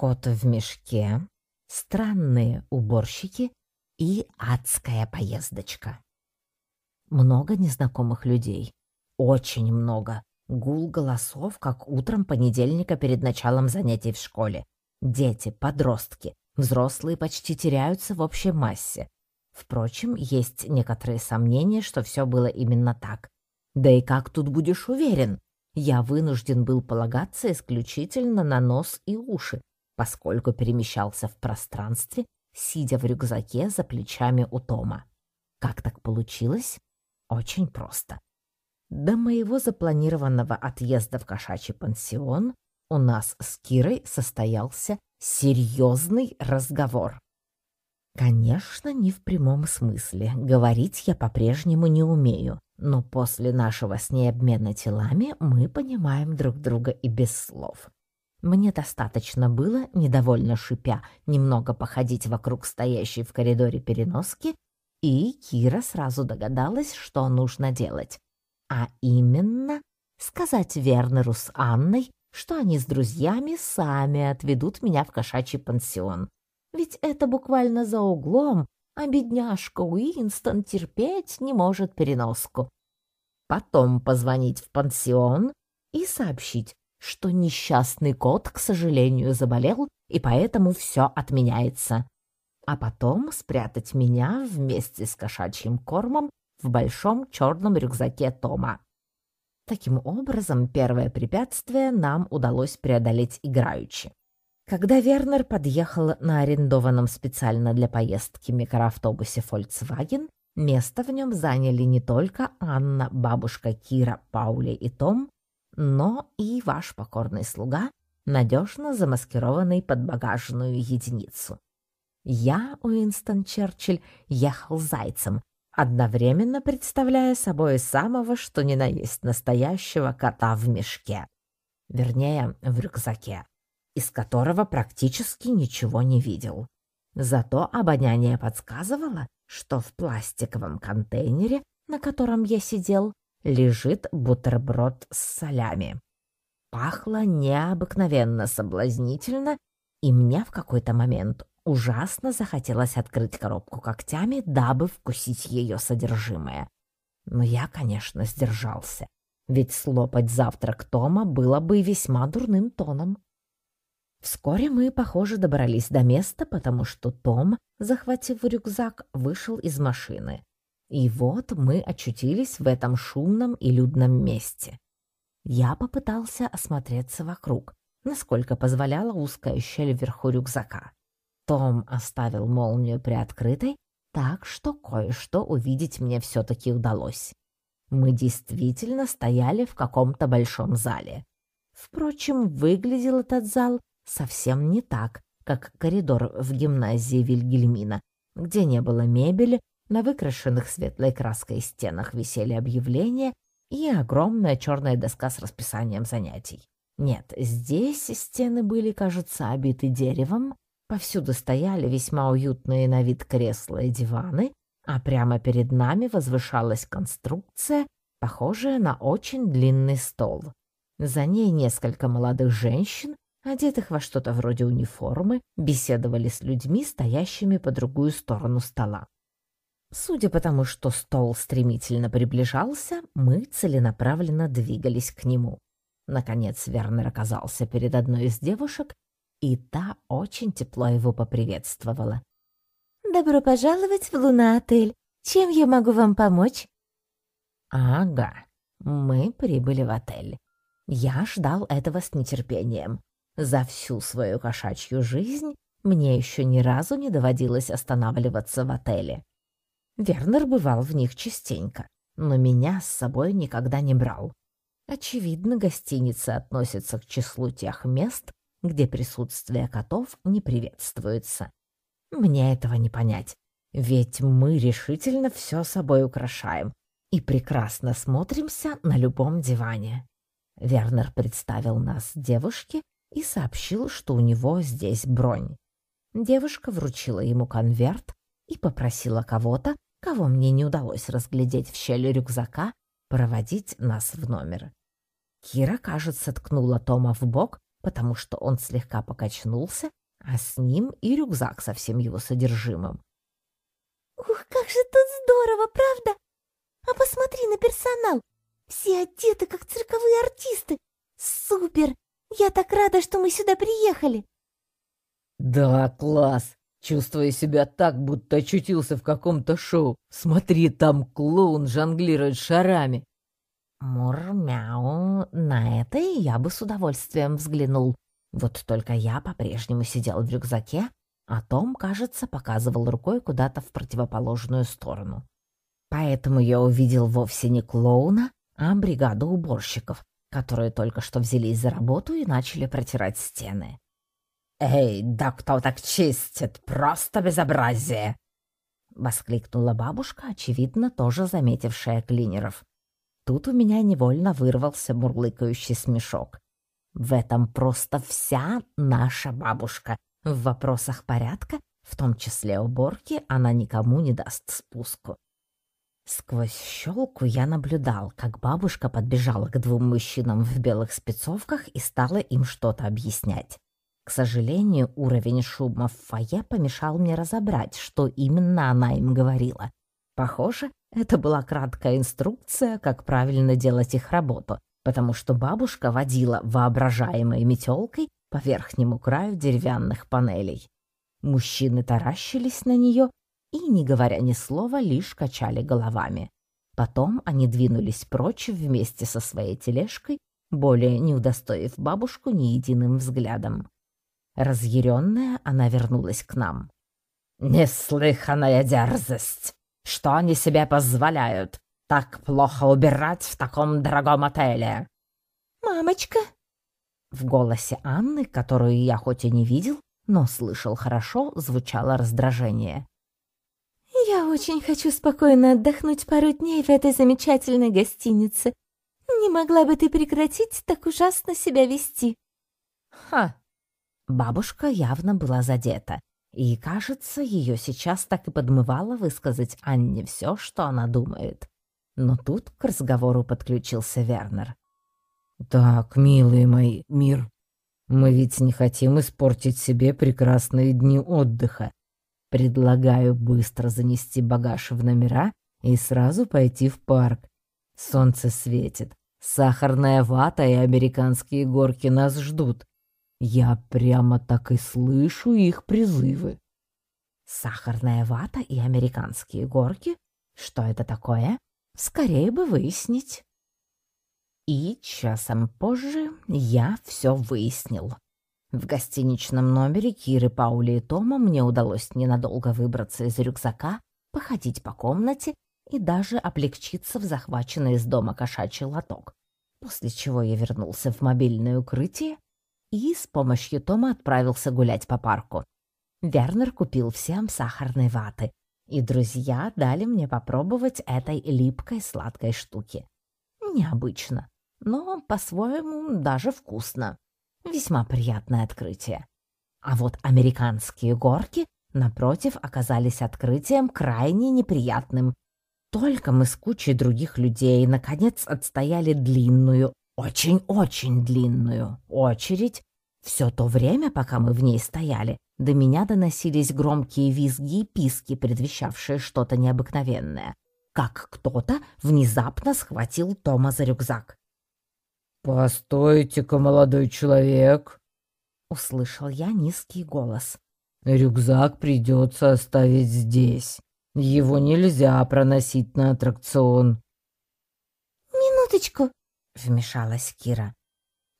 Кот в мешке, странные уборщики и адская поездочка. Много незнакомых людей. Очень много. Гул голосов, как утром понедельника перед началом занятий в школе. Дети, подростки, взрослые почти теряются в общей массе. Впрочем, есть некоторые сомнения, что все было именно так. Да и как тут будешь уверен? Я вынужден был полагаться исключительно на нос и уши, поскольку перемещался в пространстве, сидя в рюкзаке за плечами у Тома. Как так получилось? Очень просто. До моего запланированного отъезда в кошачий пансион у нас с Кирой состоялся серьезный разговор. Конечно, не в прямом смысле. Говорить я по-прежнему не умею, но после нашего с ней обмена телами мы понимаем друг друга и без слов. Мне достаточно было, недовольно шипя, немного походить вокруг стоящей в коридоре переноски, и Кира сразу догадалась, что нужно делать. А именно, сказать Вернеру с Анной, что они с друзьями сами отведут меня в кошачий пансион. Ведь это буквально за углом, а бедняжка Уинстон терпеть не может переноску. Потом позвонить в пансион и сообщить, что несчастный кот, к сожалению, заболел, и поэтому все отменяется. А потом спрятать меня вместе с кошачьим кормом в большом черном рюкзаке Тома. Таким образом, первое препятствие нам удалось преодолеть играючи. Когда Вернер подъехал на арендованном специально для поездки микроавтобусе Volkswagen, место в нем заняли не только Анна, бабушка Кира, Паули и Том, но и ваш покорный слуга, надежно замаскированный под багажную единицу. Я, Уинстон Черчилль, ехал зайцем, одновременно представляя собой самого что ни на есть настоящего кота в мешке. Вернее, в рюкзаке, из которого практически ничего не видел. Зато обоняние подсказывало, что в пластиковом контейнере, на котором я сидел, лежит бутерброд с солями. Пахло необыкновенно соблазнительно, и мне в какой-то момент ужасно захотелось открыть коробку когтями, дабы вкусить ее содержимое. Но я, конечно, сдержался, ведь слопать завтрак Тома было бы весьма дурным тоном. Вскоре мы, похоже, добрались до места, потому что Том, захватив рюкзак, вышел из машины. И вот мы очутились в этом шумном и людном месте. Я попытался осмотреться вокруг, насколько позволяла узкая щель вверху рюкзака. Том оставил молнию приоткрытой, так что кое-что увидеть мне все-таки удалось. Мы действительно стояли в каком-то большом зале. Впрочем, выглядел этот зал совсем не так, как коридор в гимназии Вильгельмина, где не было мебели, на выкрашенных светлой краской стенах висели объявления и огромная черная доска с расписанием занятий. Нет, здесь стены были, кажется, обиты деревом, повсюду стояли весьма уютные на вид кресла и диваны, а прямо перед нами возвышалась конструкция, похожая на очень длинный стол. За ней несколько молодых женщин, одетых во что-то вроде униформы, беседовали с людьми, стоящими по другую сторону стола. Судя по тому, что стол стремительно приближался, мы целенаправленно двигались к нему. Наконец Вернер оказался перед одной из девушек, и та очень тепло его поприветствовала. «Добро пожаловать в Луна-отель. Чем я могу вам помочь?» «Ага, мы прибыли в отель. Я ждал этого с нетерпением. За всю свою кошачью жизнь мне еще ни разу не доводилось останавливаться в отеле. Вернер бывал в них частенько, но меня с собой никогда не брал. Очевидно, гостиница относится к числу тех мест, где присутствие котов не приветствуется. Мне этого не понять, ведь мы решительно все собой украшаем и прекрасно смотримся на любом диване. Вернер представил нас девушке и сообщил, что у него здесь бронь. Девушка вручила ему конверт и попросила кого-то, кого мне не удалось разглядеть в щели рюкзака, проводить нас в номер. Кира, кажется, ткнула Тома в бок, потому что он слегка покачнулся, а с ним и рюкзак со всем его содержимым. «Ух, как же тут здорово, правда? А посмотри на персонал! Все одеты, как цирковые артисты! Супер! Я так рада, что мы сюда приехали!» «Да, класс! Чувствую себя так, будто очутился в каком-то шоу. Смотри, там клоун жонглирует шарами. Мур-мяу, на это и я бы с удовольствием взглянул. Вот только я по-прежнему сидел в рюкзаке, а Том, кажется, показывал рукой куда-то в противоположную сторону. Поэтому я увидел вовсе не клоуна, а бригаду уборщиков, которые только что взялись за работу и начали протирать стены. «Эй, да кто так чистит? Просто безобразие!» — воскликнула бабушка, очевидно, тоже заметившая клинеров. Тут у меня невольно вырвался мурлыкающий смешок. В этом просто вся наша бабушка. В вопросах порядка, в том числе уборки, она никому не даст спуску. Сквозь щелку я наблюдал, как бабушка подбежала к двум мужчинам в белых спецовках и стала им что-то объяснять. К сожалению, уровень шума в фойе помешал мне разобрать, что именно она им говорила. Похоже, это была краткая инструкция, как правильно делать их работу, потому что бабушка водила воображаемой метелкой по верхнему краю деревянных панелей. Мужчины таращились на нее и, не говоря ни слова, лишь качали головами. Потом они двинулись прочь вместе со своей тележкой, более не удостоив бабушку ни единым взглядом. Разъяренная, она вернулась к нам. «Неслыханная дерзость! Что они себе позволяют? Так плохо убирать в таком дорогом отеле!» «Мамочка!» В голосе Анны, которую я хоть и не видел, но слышал хорошо, звучало раздражение. «Я очень хочу спокойно отдохнуть пару дней в этой замечательной гостинице. Не могла бы ты прекратить так ужасно себя вести?» «Ха!» Бабушка явно была задета, и, кажется, ее сейчас так и подмывало высказать Анне все, что она думает. Но тут к разговору подключился Вернер. «Так, милые мои, мир. Мы ведь не хотим испортить себе прекрасные дни отдыха. Предлагаю быстро занести багаж в номера и сразу пойти в парк. Солнце светит, сахарная вата и американские горки нас ждут. Я прямо так и слышу их призывы. Сахарная вата и американские горки? Что это такое? Скорее бы выяснить. И часом позже я все выяснил. В гостиничном номере Киры, Паули и Тома мне удалось ненадолго выбраться из рюкзака, походить по комнате и даже облегчиться в захваченный из дома кошачий лоток, после чего я вернулся в мобильное укрытие и с помощью Тома отправился гулять по парку. Вернер купил всем сахарной ваты, и друзья дали мне попробовать этой липкой сладкой штуки. Необычно, но по-своему даже вкусно. Весьма приятное открытие. А вот американские горки, напротив, оказались открытием крайне неприятным. Только мы с кучей других людей наконец отстояли длинную, очень-очень длинную очередь. Все то время, пока мы в ней стояли, до меня доносились громкие визги и писки, предвещавшие что-то необыкновенное. Как кто-то внезапно схватил Тома за рюкзак. «Постойте-ка, молодой человек!» Услышал я низкий голос. «Рюкзак придется оставить здесь. Его нельзя проносить на аттракцион». «Минуточку!» Вмешалась Кира.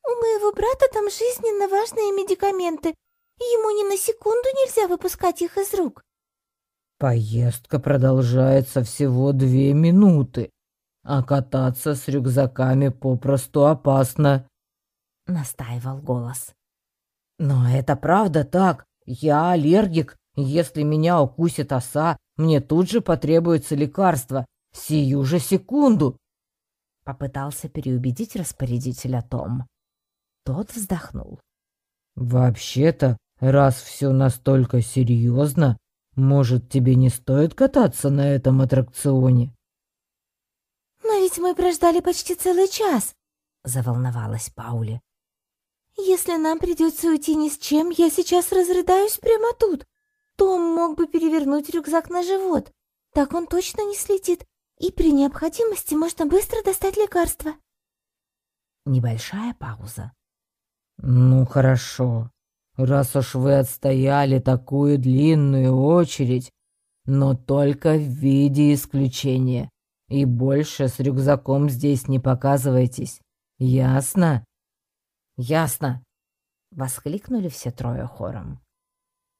«У моего брата там жизненно важные медикаменты. Ему ни на секунду нельзя выпускать их из рук». «Поездка продолжается всего две минуты, а кататься с рюкзаками попросту опасно», — настаивал голос. «Но это правда так. Я аллергик. Если меня укусит оса, мне тут же потребуется лекарство. Сию же секунду. Попытался переубедить распорядителя Том. Тот вздохнул. «Вообще-то, раз все настолько серьезно, может, тебе не стоит кататься на этом аттракционе?» «Но ведь мы прождали почти целый час», — заволновалась Паули. Если нам придется уйти ни с чем, я сейчас разрыдаюсь прямо тут. Том мог бы перевернуть рюкзак на живот. Так он точно не слетит, и при необходимости можно быстро достать лекарство. Небольшая пауза. «Ну хорошо, раз уж вы отстояли такую длинную очередь, но только в виде исключения, и больше с рюкзаком здесь не показывайтесь. Ясно?» «Ясно!» — воскликнули все трое хором.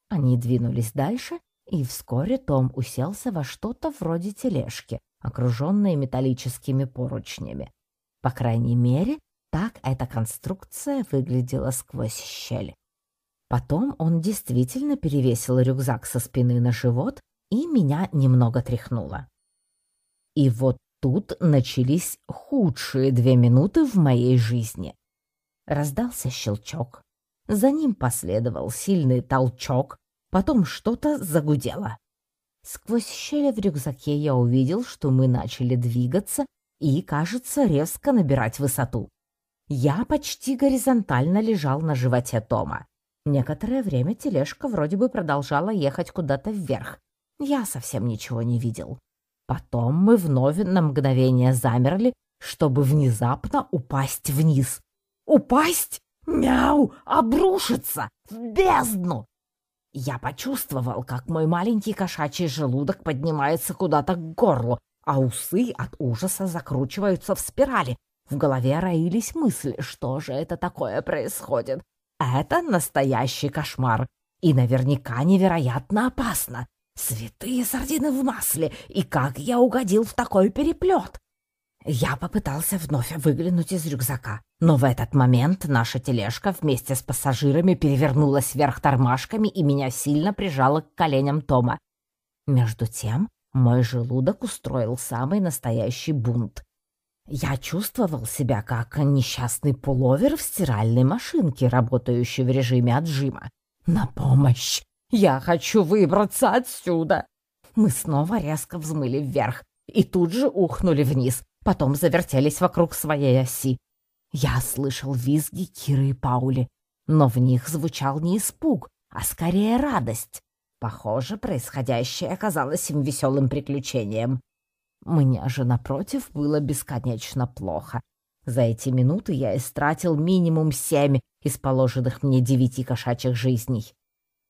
Они двинулись дальше, и вскоре Том уселся во что-то вроде тележки, окруженной металлическими поручнями. По крайней мере, так эта конструкция выглядела сквозь щель. Потом он действительно перевесил рюкзак со спины на живот, и меня немного тряхнуло. И вот тут начались худшие две минуты в моей жизни. Раздался щелчок, за ним последовал сильный толчок, потом что-то загудело. Сквозь щели в рюкзаке я увидел, что мы начали двигаться и, кажется, резко набирать высоту. Я почти горизонтально лежал на животе Тома. Некоторое время тележка вроде бы продолжала ехать куда-то вверх. Я совсем ничего не видел. Потом мы вновь на мгновение замерли, чтобы внезапно упасть вниз. Упасть? Мяу! Обрушиться! В бездну! Я почувствовал, как мой маленький кошачий желудок поднимается куда-то к горлу, а усы от ужаса закручиваются в спирали, в голове роились мысли, что же это такое происходит. Это настоящий кошмар. И наверняка невероятно опасно. Святые сардины в масле, и как я угодил в такой переплет? Я попытался вновь выглянуть из рюкзака, но в этот момент наша тележка вместе с пассажирами перевернулась вверх тормашками и меня сильно прижала к коленям Тома. Между тем мой желудок устроил самый настоящий бунт. Я чувствовал себя как несчастный пуловер в стиральной машинке, работающей в режиме отжима. На помощь! Я хочу выбраться отсюда! Мы снова резко взмыли вверх и тут же ухнули вниз, потом завертелись вокруг своей оси. Я слышал визги Киры и Паули, но в них звучал не испуг, а скорее радость. Похоже, происходящее оказалось им веселым приключением. Мне же, напротив, было бесконечно плохо. За эти минуты я истратил минимум семь из положенных мне девяти кошачьих жизней.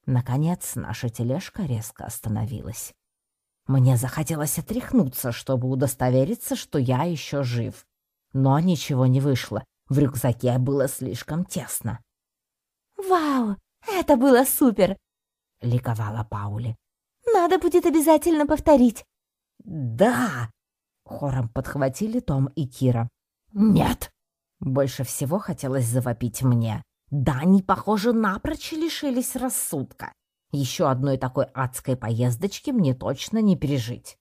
Наконец, наша тележка резко остановилась. Мне захотелось отряхнуться, чтобы удостовериться, что я еще жив. Но ничего не вышло. В рюкзаке было слишком тесно. «Вау, это было супер!» — ликовала Паули. «Надо будет обязательно повторить. «Да!» — хором подхватили Том и Кира. «Нет!» Больше всего хотелось завопить мне. Да, они, похоже, напрочь лишились рассудка. Еще одной такой адской поездочки мне точно не пережить.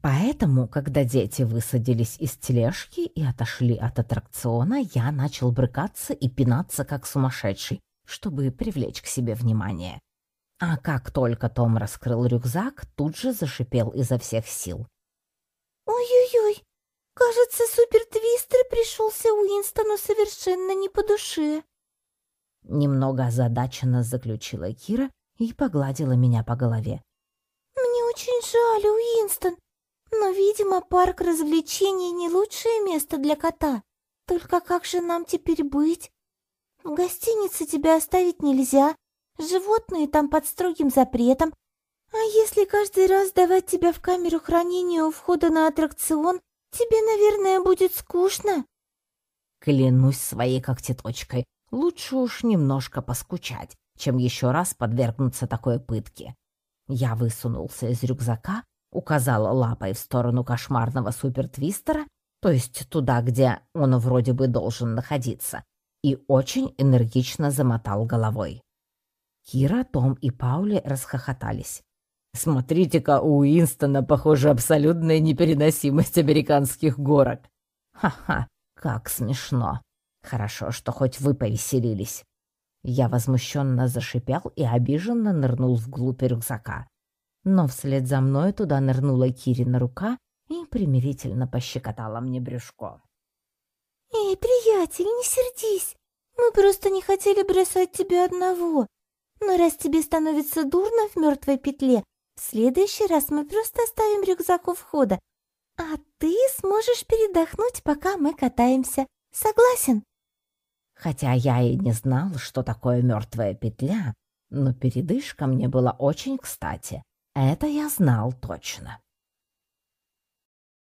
Поэтому, когда дети высадились из тележки и отошли от аттракциона, я начал брыкаться и пинаться как сумасшедший, чтобы привлечь к себе внимание. А как только Том раскрыл рюкзак, тут же зашипел изо всех сил. «Ой-ой-ой, кажется, супер-твистер пришелся Уинстону совершенно не по душе». Немного озадаченно заключила Кира и погладила меня по голове. «Мне очень жаль, Уинстон, но, видимо, парк развлечений не лучшее место для кота. Только как же нам теперь быть? В гостинице тебя оставить нельзя, Животные там под строгим запретом. А если каждый раз давать тебя в камеру хранения у входа на аттракцион, тебе, наверное, будет скучно. Клянусь своей когтеточкой, лучше уж немножко поскучать, чем еще раз подвергнуться такой пытке. Я высунулся из рюкзака, указала лапой в сторону кошмарного супертвистера, то есть туда, где он вроде бы должен находиться, и очень энергично замотал головой. Кира, Том и Паули расхохотались. «Смотрите-ка, у Уинстона, похоже, абсолютная непереносимость американских горок». «Ха-ха, как смешно. Хорошо, что хоть вы повеселились». Я возмущенно зашипел и обиженно нырнул вглубь рюкзака. Но вслед за мной туда нырнула Кирина рука и примирительно пощекотала мне брюшко. «Эй, приятель, не сердись. Мы просто не хотели бросать тебя одного. Но раз тебе становится дурно в мертвой петле, в следующий раз мы просто оставим рюкзак у входа, а ты сможешь передохнуть, пока мы катаемся. Согласен?» Хотя я и не знал, что такое мертвая петля, но передышка мне была очень кстати. Это я знал точно.